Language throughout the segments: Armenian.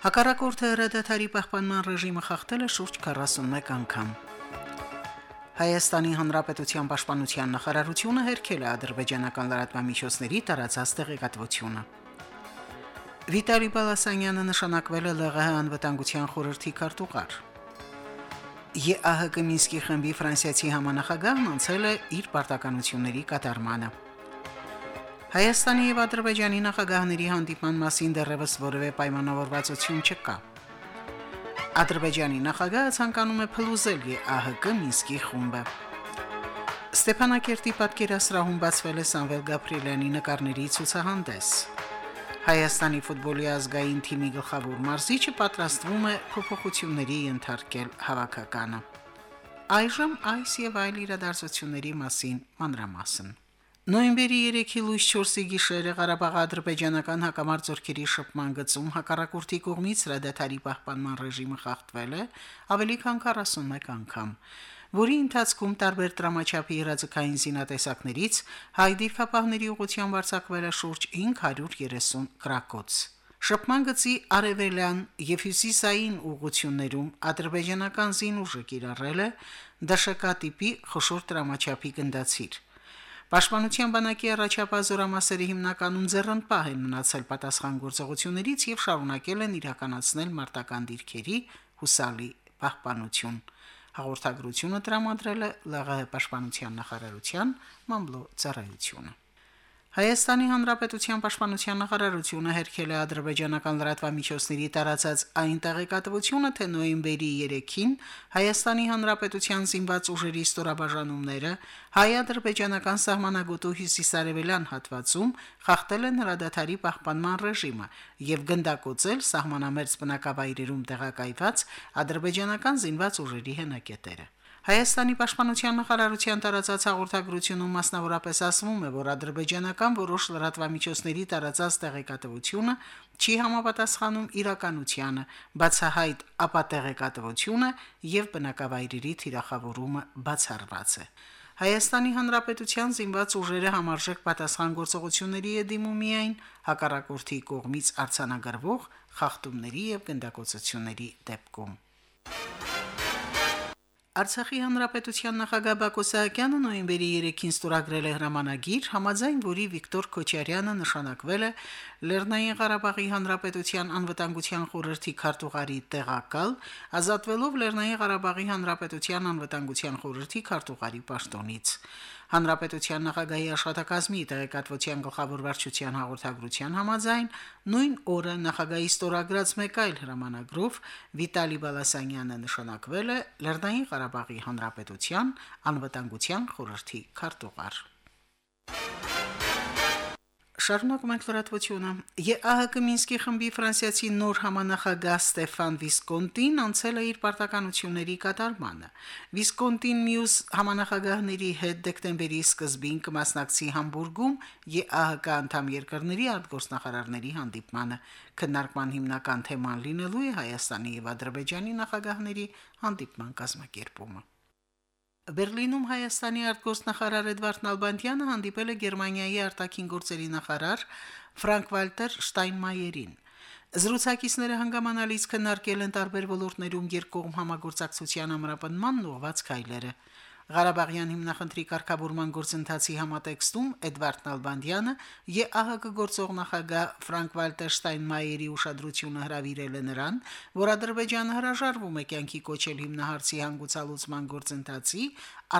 Հակառակորդը հրադադարի պահպանման ռեժիմը խախտել է շուրջ 41 անգամ։ Հայաստանի Հանրապետության Պաշտպանության նախարարությունը հերքել է ադրբեջանական լրատվամիջոցների տարածած տեղեկատվությունը։ Վիտալի Բալասանյանը նշանակվել է ԼՂՀ անվտանգության խորհրդի քարտուղար։ ԵԱՀԿ Մինսկի խմբի ֆրանսիացի համանախագահն անցել է իր պարտականությունների կատարմանը։ Հայաստանի եւ Ադրբեջանի նախագահների հանդիպման մասին դեռևս որևէ պայմանավորվածություն չկա։ Ադրբեջանի նախագահը ցանկանում է փլուզել ԵԱՀԿ Մինսկի խումբը։ Ստեփանակերտի պատկերասրահում բացվել է Սամվել Գաբրիելյանի նկարների ցուցահանդես։ Հայաստանի ֆուտբոլի ազգային թիմի գլխավոր մարզիչը պատրաստվում է փոփոխությունների ենթարկել հավաքականը։ Այժմ այս եւ այլ իրադարձությունների մասին մանրամասն։ Նոյեմբերի 3-ի լույս 4-ի գիշերը Ղարաբաղի ադրբեջանական հակամարտությունների շփման գծում հակառակորդի կողմից հրադադարի պահպանման ռեժիմը խախտվել է ավելի քան 41 անգամ, որի ընթացքում տարբեր դրամաչափի հրաձգային զինատեսակներից հայ դիրքապահների ուղղությամբ արձակվել է շուրջ 530 գրակոց։ Շփման գծի արևելյան եւ հյուսիսային ուղություններում ադրբեջանական զինուժը կիրառել է դաշակա տիպի խոշոր դրամաչափի գնդացիր։ Պաշտպանության բանակի առաջապահ զորամասերը հիմնականում ձեռնպահ են մնացել պատասխան գործողություններից եւ շարունակել են իրականացնել մարտական դիրքերի հուսալի պահպանություն։ Հաղորդագրությունը տրամադրել է ԼՂՀ պաշտպանության նախարարության մամլո ծառայությունը։ Հայաստանի Հանրապետության Պաշտպանության նախարարությունը հերքել է ադրբեջանական լրատվամիջոցների տարածած այն տեղեկատվությունը, թե նոյեմբերի 3-ին Հայաստանի Հանրապետության զինված ուժերի ստորաբաժանումները հայ-ադրբեջանական սահմանագոտու հյուսիսարևելյան հատվածում խախտել են հրադադարի պահպանման ռեժիմը եւ գնդակոծել սահմանամերձ բնակավայրերում տեղակայված ադրբեջանական զինված ուժերի հենակետերը։ Հայաստանի պաշտպանության նախարարության տարածած հաղորդագրությունում մասնավորապես ասվում է, որ ադրբեջանական որոշ լրատվամիջոցների տարածած տեղեկատվությունը չի համապատասխանում իրականությանը, բացահայտ ապատեղեկատվությունը եւ բնակավայրերի թիրախավորումը բացառված է։ Հայաստանի Հանրապետության զինված ուժերը համարժեք պատասխան գործողությունների է դիմում միայն հակառակորդի կողմից արձանագրվող խախտումների եւ գնդակոծությունների դեպքում։ Արցախի հանրապետության նախագահ Բակո Սահակյանը նոյեմբերի 3-ին ստորագրել է հրամանագիր, համաձայն որի Վիկտոր Քոչարյանը նշանակվել է Լեռնային Ղարաբաղի հանրապետության անվտանգության խորհրդի քարտուղարի տեղակալ, ազատվելով Լեռնային Ղարաբաղի հանրապետության անվտանգության խորհրդի քարտուղարի պաշտոնից։ Հանրապետության նախագահի աշխատակազմի տեղեկատվության գլխավոր վարչության հաղորդագրության համաձայն նույն օրը նախագահի ստորագրած մեկ այլ հրամանագրով Վիտալի Բալասանյանը նշանակվել է Լեռնային Ղարաբաղի Հանրապետության անվտանգության խորհրդի քարտուղար։ Շարունակում ենք լրատվությունը։ ԵԱՀԿ Մինսկի խմբի ֆրանսիացի նոր համանախագահ Ստեֆան Վիսկոնտին անցել է իր պարտականությունների կատարմանը։ Վիսկոնտին մյուս համանախագահների հետ դեկտեմբերի սկզբին կմասնակցի Համբուրգում ԵԱՀԿ անդամ երկրների արտգործնախարարների հանդիպմանը։ Քննարկման հիմնական թեման լինելու է Հայաստանի եւ Ադրբեջանի նախագահների հանդիպման կազմակերպումը։ Բերլինում Հայաստանի արտգործնախարար Էդվարդ Նալբանդյանը հանդիպել է Գերմանիայի արտաքին գործերի նախարար Ֆրանկ Վալտեր Շտայնմայերին։ Զրուցակիցները հանգամանալից քննարկել են տարբեր ոլորտներում երկկողմ համագործակցության ամրապնման ուղղված քայլերը։ Ղարաբաղյան հիմնախնդրի կարգավորման գործընթացի համատեքստում Էդվարդ Նալբանդյանը ԵԱՀԿ գործող նախագահ Ֆրանկ Վալտեր Շտայնմայերի ուշադրությունը հրավիրել է նրան, որ Ադրբեջանը հրաժարվում է կյանքի կոչել հիմնահարցի հանգուցալուծման գործընթացի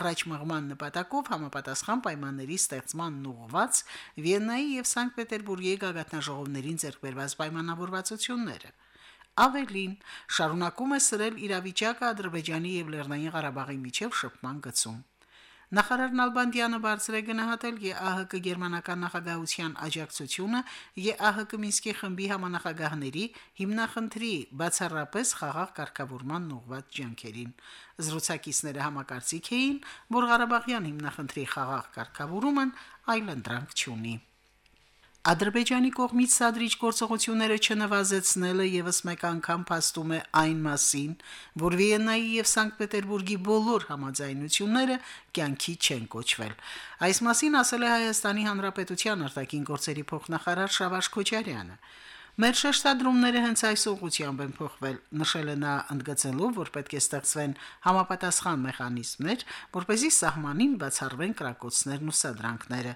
առաջ մղման նպատակով համապատասխան պայմանների ստեղծման ուղղված Վիեննայի եւ Սանկտ Պետերբուրգի գագաթնաժողովներին ձեռքբերված պայմանավորվածությունները ավելին շարունակում է սրել իրավիճակը Ադրբեջանի եւ Լեռնային Ղարաբաղի միջև շփման գծում։ Նախարար Նալբանդյանը բարձր է գնահատել ԵԱՀԿ գերմանական նախագահության աջակցությունը ԵԱՀԿ Մինսկի խմբի համանախագահների հիմնախնդրի բացառապես խաղաղ կարգավորման ուղղված ջանքերին։ Զրուցակիցները համակարծիք էին, որ Ղարաբաղյան հիմնախնդրի խաղաղ կարգավորումն այլընտրանք չունի։ Ադրբեջանի կողմից սադրիչ գործողությունները չնվազեցնելը եւս մեկ անգամ փաստում է այն մասին, որ Վիեննայի եւ Սանկտ Պետերբուրգի բոլոր համաձայնությունները կյանքի չեն կոչվել։ Այս մասին ասել է Հայաստանի Հանրապետության արտաքին գործերի փոխնախարար Շավարժ Քոչարյանը։ Մեր շեշտադրումները հենց այս ուղղությամբ են փոխվել, նշել է նա ընդգծելով, որ պետք է ստեղծվեն համապատասխան մեխանիզմներ, որպեսզի սահմանին բացառվեն կրակոցներն ու սադրանքները։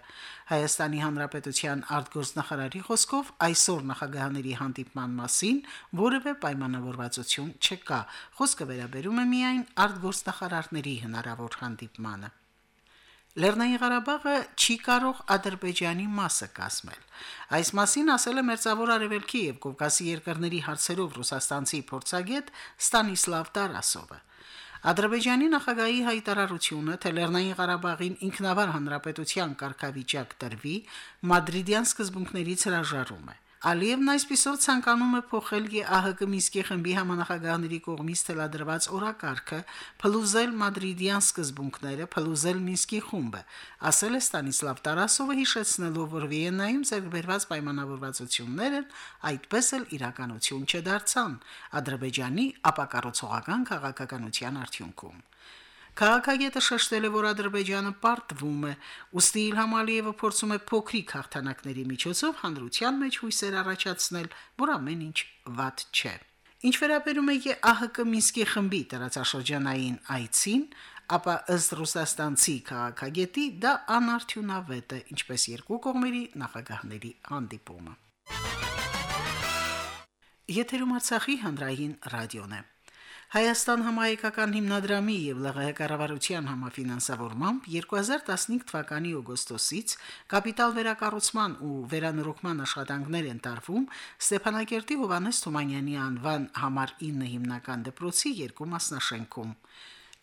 Հայաստանի Հանրապետության արտգործնախարարի խոսքով այսօր նախագահաների հանդիպման մասին որևէ պայմանավորվածություն չկա։ Խոսքը վերաբերում է միայն արտգործնախարարների հնարավոր հանդիպմանը։ Լեռնային Ղարաբաղը չի կարող Ադրբեջանի մասը կազմել։ Այս մասին ասել է Մերձավոր Արևելքի եւ Կովկասի երկրների հարցերով Ռուսաստանցի փորձագետ Ստանիսլավ Տարասովը։ Ադրբեջանի նախագահի հայտարարությունը, թե Լեռնային Ղարաբաղին ինքնավար հանրապետության կարգավիճակ տրվի, մադրիդյան սկզբունքներից հրաժարում է։ Ալիևն այսպիսով ցանկանում է փոխել ԵԱՀԿ Մինսկի խմբի համանախագահների կողմից թելադրված օրակարգը, փլուզել մադրիդյան սկզբունքները, փլուզել Մինսկի խումբը, ասել է Ստանիսլավ Տարասովը հիշեցնելով, որ Վիեննայում ձեռքբերված պայմանավորվածությունները այդպես էլ իրականություն չդարձան Ադրբեջանի ապակառուցողական քաղաքականության արդյունքում։ Քաղաքագետը շեշտել է, որ Ադրբեջանը պարտվում է, ուստի Իլհամ Ալիևը փորձում է փոքրիկ հաղթանակների միջոցով հանրության մեջ հույսեր առաջացնել, որ ամեն ինչ վատ չէ։ Ինչ վերաբերում է ԱՀԿ Մինսկի խմբի տարածաշրջանային այցին, ապա ըստ ռուսաստանցի քաղաքագետի դա անարդյունավետ է, ինչպես երկու կողմերի նախագահների հանդիպումը։ Եթերում Արցախի հանրային ռադիոն է։ Հայաստան համահայկական հիմնադրամի եւ ԼՂՀ կառավարության համաֆինանսավորմամբ 2015 թվականի օգոստոսից կապիտալ վերակառուցման ու վերանորոգման աշխատանքներ են տարվում Ստեփանակերտի Հովանես Թումանյանի անվան համար 9 հիմնական դպրոցի երկու մասնաշենքում։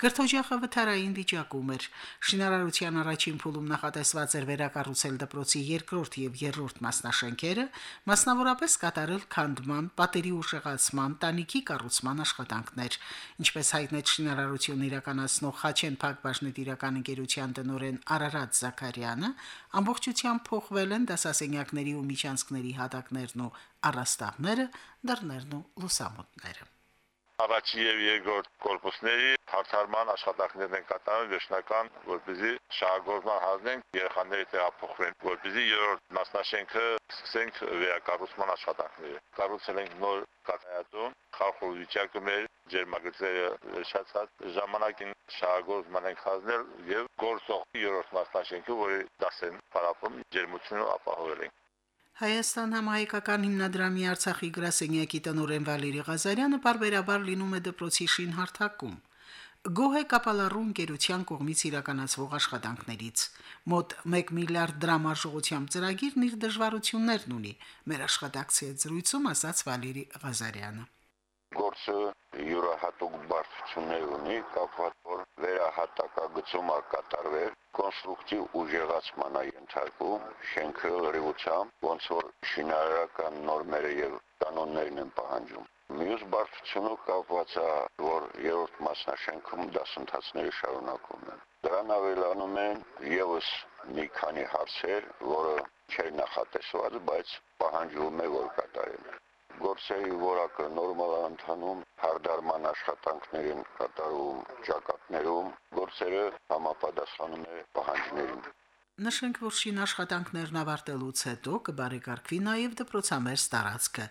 Գրթօջախը վթարային վիճակում էր։ Շինարարության առաջին փուլում նախատեսված էր վերակառուցել դպրոցի երկրորդ եւ երրորդ մասնաշենքերը, մասնավորապես կատարել քանդման, պատերի ուժեղացման, տանիքի կառուցման աշխատանքներ։ Ինչպես հայտնեց շինարարություն իրականացնող Խաչեն Փակbaşնի տիրական ընկերության տնօրեն Արարատ Զաքարյանը, ամբողջությամբ փոխվել են դասասենյակների ու միջանցքների հատակներն ու առաստաղները, դռներն ու լուսամուտները առաջի եւ երկրորդ կորպուսների հարթարման աշխատանքներն են կատարում վերջնական, որպեսզի շահագործման հանձնենք երեխաների տեղափոխվեն, որպեսզի երրորդ մասնաշենքը սկսենք վերակառուցման աշխատանքները։ Կառուցել ենք նոր կաթայատուն, խաղող վիճակում էր ջերմագծերը շացած ժամանակին շահագործման ենք հանձնել եւ գործող երրորդ մասնաշենքը, որի դասեն պարապում ջերմությունը ապահովել ենք։ Հայաստան համահայկական հիմնադրամի Արցախի գրասենյակի տնօրեն Վալերի Ղազարյանը բարբերաբար լինում է դպրոցի շին հարթակում։ Գոհ է կապալառու ընկերության կողմից իրականացվող աշխատանքներից։ Մոտ 1 միլիարդ դրամ արժողությամբ ծրագիրն իր դժվարություններն ունի։ Մեր աշխատակցի զրույցում ասաց Վալերի Ղազարյանը գործը յուրահատուկ բարդություններ ունի կապված որ վերահատակագծում կատարվել կոնստրուկտիվ ուժեղացման ենթարկում շենքը լրիվությամբ ոնց որ շինարարական նորմերը եւ կանոններն են պահանջում Մյուս բարդությունը կապված է, որ երրորդ մասնաշենքում դասընթացները շարունակում են։ Դրան ավելանում են եւս մի քանի հարցեր, որը չէր նախատեսված, բայց պահանջվում է որ կատարեն գործերի որակը նորմալ ընթանում, հարդարման աշխատանքներին կատարում, ճակատներում, գործերը համապատասխանում է պահանջներին։ Նշենք, որ շին աշխատանքներն ավարտելուց հետո կբարեկարգվի նաև դպրոցամերձ տարածքը։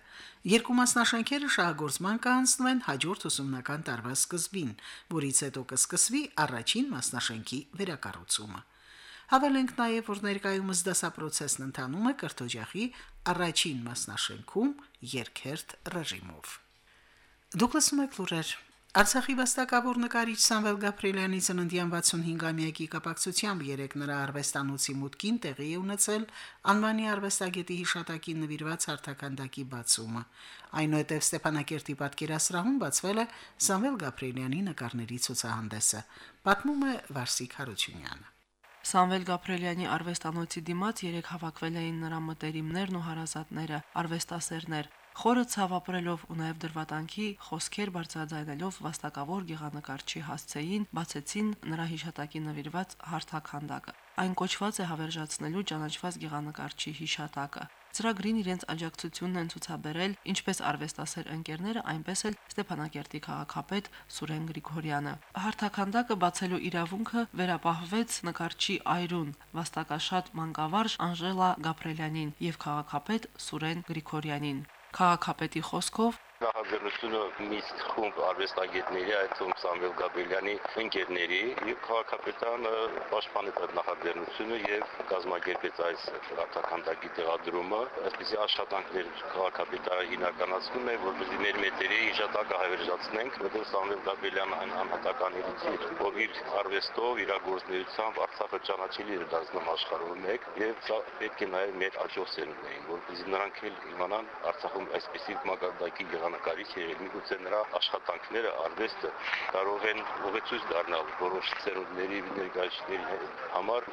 Երկու մասնաշենքերը շահագործման կհանձնվեն հաջորդ ուսումնական տարվա սկզբին, որից հետո կսկսվի առաջին մասնաշենքի վերակառուցումը։ Հավելենք նաև, որ ներկայումս դասապրոցեսն ընթանում է կրթօջախի առաջին մասնաշենքում երկերտ ռեժիմով։ Դուք լսում եք լուրեր Արցախի վաստակավոր նկարիչ Սամվել Գաբրիելյանի ծննդյան 65-ամյակի կապակցությամբ երեք նրա արվեստանոցի մուտքին տեղի է ունեցել անվանի արվեստագետի հիշատակին նվիրված հարթականդակի բացումը։ Այնուհետև Ստեփանակերտի պատկերասրահում բացվել է Սամվել Գաբրիելյանի նկարների ցուցահանդեսը։ Պատմում է Վարսիկ Հարությունյանը։ Սամվել Գաբրելյանի արվեստանոցի դիմաց երեք հավաքվել էին նրա մտերիմներն ու հարազատները, արվեստասերներ, Խորը ցավ ապրելով ու նաև դրվատանքի խոսքեր բարձրաձայնելով վաստակավոր գեղանկարչի հասցեին բացեցին նրա հիշատակի նվիրված հարթականդակը։ Այն կոչված է հավերժացնելու ճանաչված գեղանկարչի հիշատակը։ Ծրագրին իրենց աջակցությունն են ցուցաբերել ինչպես արվեստասեր ընկերները, այնպես էլ Ստեփանակերտի քաղաքապետ Սուրեն Գրիգորյանը։ Հարթականդակը բացելու իրավունքը վերապահվեց նկարչի այրուն վաստակաշատ մանկավարժ Անժելա Գաբրելյանին եւ քաղաքապետ Սուրեն Գրիգորյանին։ Քաղաքապետի խոսքով նախաձեռնությունը միստ խումբ արվեստագետների, այդ թվում Սամվել Գաբելյանի ընկերների եւ քաղաքապետանը պաշտպանեց այդ նախաձեռնությունը եւ կազմակերպեց այս ռազմաքանդակի տեղադրումը։ Այսպեսի աշխատանքներ քաղաքապետարը հիմնականացնում է, որպեսզի մեր մեծերի հիշատակը հավերժացնենք, որտեղ Սամվել Գաբելյանը այն անհատականներից է, ով իր արվեստով, իր գործնեությամբ Արցախը ճանաչելի է դարձնում աշխարհում մեկ եւ սա պետք է նաեւ մեր աճող սերունդներին, որպեսզի նրանք էլ իմանան Արցախում այսպեսի մակարդակի նկարիչ է, միգուցե նրա աշխատանքները, արվեստը կարող են ուղեցույց դառնալ որոշ ծերունների ներկայացների համար,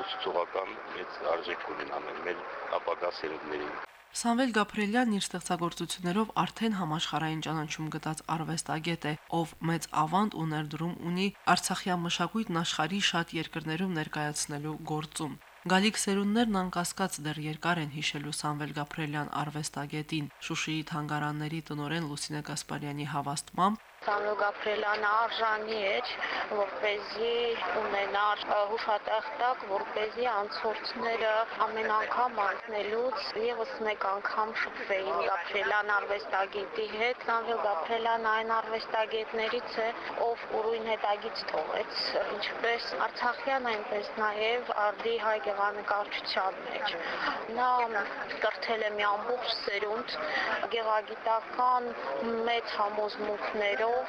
ուսուցողական մեծ արժեք ունենան մեր ապագա ծերուններին։ Սամվել Գաբրելյանն իր ստեղծագործություններով արդեն համաշխարհային ճանաչում գտած արվեստագետ է, ով մեծ ավանդ ու ներդրում ունի Արցախյան մշակույթն աշխարհի շատ երկրներում ներկայացնելու գործում։ Գալիք սերունդներն անկասկած դեռ երկար են հիշելու Սամվել Գաբրելյան արվեստագետին։ Շուշիի թանգարանների տնորեն Լուսինե Գասպարյանի հավաստմամբ Սանո Գաբրելյանը արժանի էր, որպեսզի ունենար հուշատախտակ, որպեսզի անցորդները ամեն անգամ անցնելուց եւս մեկ անգամ շփվեին Գաբրելյան արվեստագետի հետ։ Սանվել Գաբրելյանը այն արվեստագետներից է, ով ուրույն հետագից թողեց, ինչպես Արցախյան, այնպես նաեւ արդի հայ գեղանկարչության մեջ։ Նա կրթել է մի ամբողջ սերունդ գեղագիտական մեծ համոզմունքներով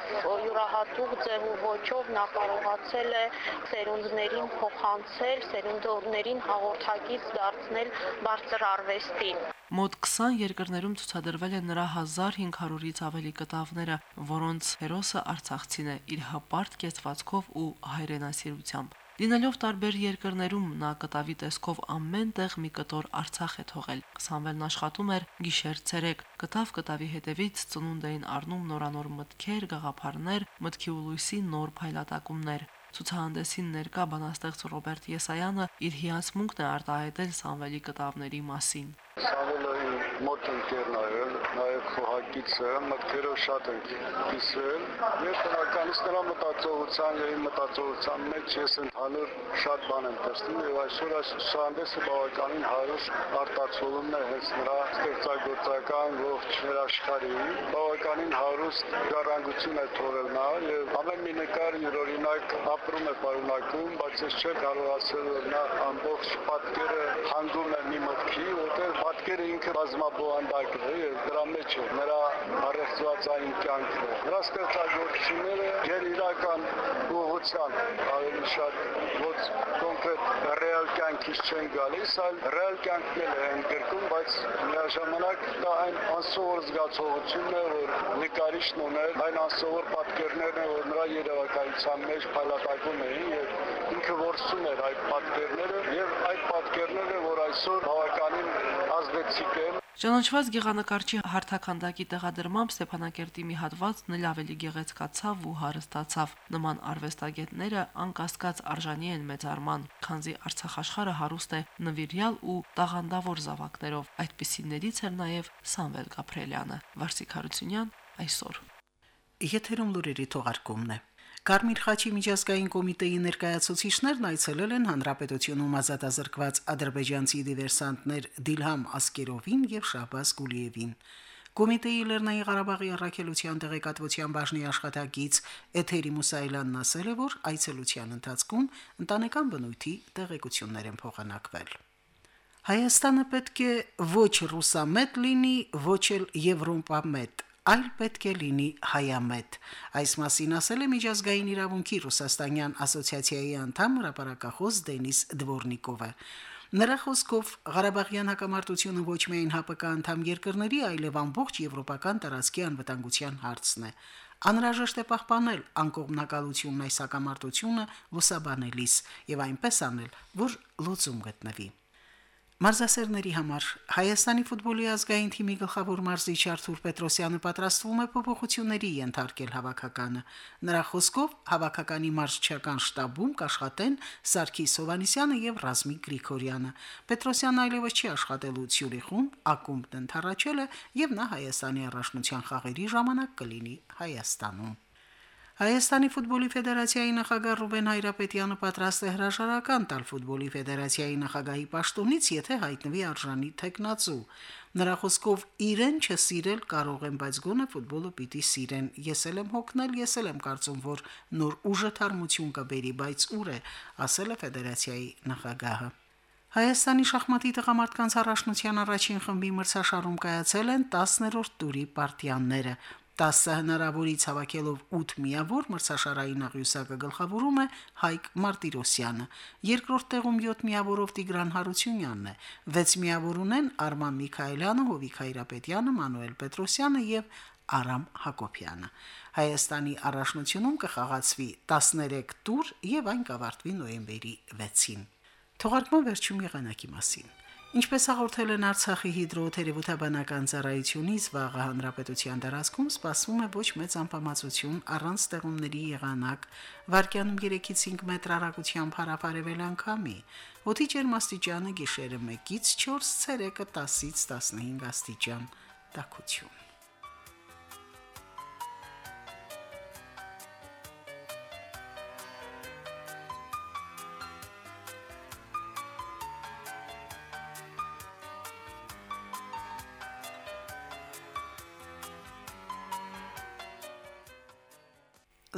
յուրահատուկ ձև ու ոճով նա կարողացել է սերունդներին փոխանցել, սերունդորներին հաղորդակից դարձնել բարձր արվեստին։ Մոտ 20 երկրներում ցուցադրվել են նրա 1500-ից ավելի կտավները, որոնց հերոսը արցախցին է իր հպարտ կեցվածքով ու հայրենասիրությամբ։ Լինելով տարբեր երկրներում նա կտավի տեսքով ամեն տեղ մի կտոր Արցախ է թողել։ Սամվելն աշխատում էր գիշեր-ցերեկ, կտավ կտավի հետևից ծնունդ էին առնում նորանոր մտքեր, գաղափարներ, մտքի ու լույսի նոր փայլատակումներ։ Ցուցահանդեսին ներկա բանաստեղծ Ռոբերտ Եսայանը իր հիացմունքն է արտահայտել Սամվելի կտավների մասին։ Սամվելը մոտ ընկերն է, նաև խոհակիցը, մտքերով շատ ենք կիսվել եւ բնականից նրա մտածողության եւ մտածողության մեջ ես ընդհանուր շատ բան եմ տեսնում եւ այսօր այս շանդեսը բավականին հարուստ արտացոլումն է հենց նրա ստեղծագործական ողջ աշխարհի բավականին հարուստ գարանգություն է թողել նա եւ ամեն մի նկար յուրօրինակ ապրում է պարունակում, բայց ես չեմ կարող ասել որ նա ամբողջ պատկերը հանգում է մի մտքի, որտեղ պատկերը ինքը բազմաբովանդակ է եւ դրա մեջ է նրա առեղծվածային կյանքը։ Նրա ստեղծագործությունները ģեր իրական ուղղության ավելի շատ ոչ կոնկրետ ռեալ կյանքից չեն գալիս, այլ ռեալ կյանքն էլ է ընդգրկում, բայց միաժամանակ դա այն անսովոր զգացողությունն է, որ նկարիչն ուներ, այն անսովոր պատկերներն են, որ նրա երևակայության մեջ փայլատակում էին եւ ինքը որսում էր այդ պատկերները եւ այդ պատկերները, որ այսօր բավականին ազդեցիկ են Ճանաչված գեղանկարչի հարթականդակի տեղադրմամբ Ստեփանակերտի մի հատվածն էլ ավելի գեղեցկացավ ու հարստացավ։ Նման արվեստագետները անկասկած արժանի են մեծ արման, քանզի Արցախ աշխարհը հարուստ է նվիրյալ ու տաղանդավոր զավակներով։ Այդպիսիներից էր նաև Սամվել Գաբրելյանը։ Վարսիկ Հարությունյան այսօր։ Եթերում լուրերի թողարկումն է։ Կարմիր խաչի միջազգային կոմիտեի ներկայացուցիչներն այցելել են հանրապետությունում ազատազրկված ադրբեջանցի դիվերսանտներ Դիլհամ Ասկերովին եւ Շահբազ Գուլիևին։ Կոմիտեի Լեռնային Ղարաբաղի առաքելության տեղեկատվության բաժնի աշխատակից Էթերի Մուսայելյանն ասել է, որ այցելության ընթացքում ընտանեկան բնույթի տեղեկություններ են փոխանակվել։ Հայաստանը պետք է ոչ ռուսամետ լինի, ոչ էլ եվրոպամետ, այլ պետք է լինի հայամետ։ Այս մասին ասել է միջազգային իրավունքի Ռուսաստանյան ասոցիացիայի անդամ հրապարակախոս Դենիս Դվորնիկովը։ Նրա խոսքով Ղարաբաղյան հակամարտությունը ոչ միայն ՀԱՊԿ անդամ երկրների, այլև ամբողջ եվրոպական տարածքի անվտանգության հարցն է։ Անհրաժեշտ է պահպանել անկողմնակալությունն այս հակամարտությունը լուսաբանելիս եւ այնպես անել, որ լուծում գտնվի։ Մարզասերների համար. Հայաստանի ֆուտբոլի ազգային թիմի գլխավոր մարզիչ Արթուր Պետրոսյանը պատրաստվում է փոփոխությունների ենթարկել հավաքականը։ Նրա խոսքով հավաքականի մարզչական շտաբում կաշխատեն Սարգիս Հովանիսյանը եւ Ռազմիկ Գրիգորյանը։ Պետրոսյանը այլևս չի աշխատելու Ցյուրիխում, ակումբն ընթառաջել է եւ նա Հայաստանի առաջնության խաղերի ժամանակ կլինի Հայաստանում։ Հայաստանի ֆուտբոլի ֆեդերացիայի նախագահ Ռուբեն Հայրապետյանը պատրաստ է հրաժարական տալ ֆուտբոլի ֆեդերացիայի նախագահի պաշտոնից, եթե հայտնվի արժանի տեխնացու։ Նրա խոսքով իրեն չսիրել կարող են, բայց գոնե ֆուտբոլը պիտի սիրեն։ Ես էլ եմ հոգնել, ես էլ եմ կարծում, որ նոր ուժը թարմություն կբերի, բայց ուր է, ասել է ֆեդերացիայի նախագահը։ Հայաստանի շախմատի տղամարդկանց առաջնության առաջին խմբի մրցաշարում կայացել են 10-րդ տուրի պարտիանները։ 10 հնարավորից հավաքելով 8 միավոր մրցաշարային աղյուսակը գլխավորում է Հայկ Մարտիրոսյանը։ Երկրորդ տեղում 7 միավորով Տիգրան Հարությունյանն է։ 6 միավոր ունեն Արման Միքայելյանը, Հովիկ Հայրապետյանը, Մանուել Պետրոսյանը եւ Արամ Հակոբյանը։ Հայաստանի առաջնությունում կխաղացվի 13 տուր եւ այն կավարտվի նոյեմբերի 6-ին։ Թողարկման վերջում եղանակի մասին։ Ինչպես հաղորդել են Արցախի հիդրոթերապևտաբանական ծառայությունից, վաղը հանրապետության տարածքում սպասվում է ոչ մեծ անպամացություն առանց ստեղումների եղանակ, վարկյանում 3-ից 5 մետր հեռագությամբ հարավարևել անկամի։ Օդի ջերմաստիճանը գիշերը 1-ից 4, ցերեկը 10-ից 15 աստիճան։ Տաքություն։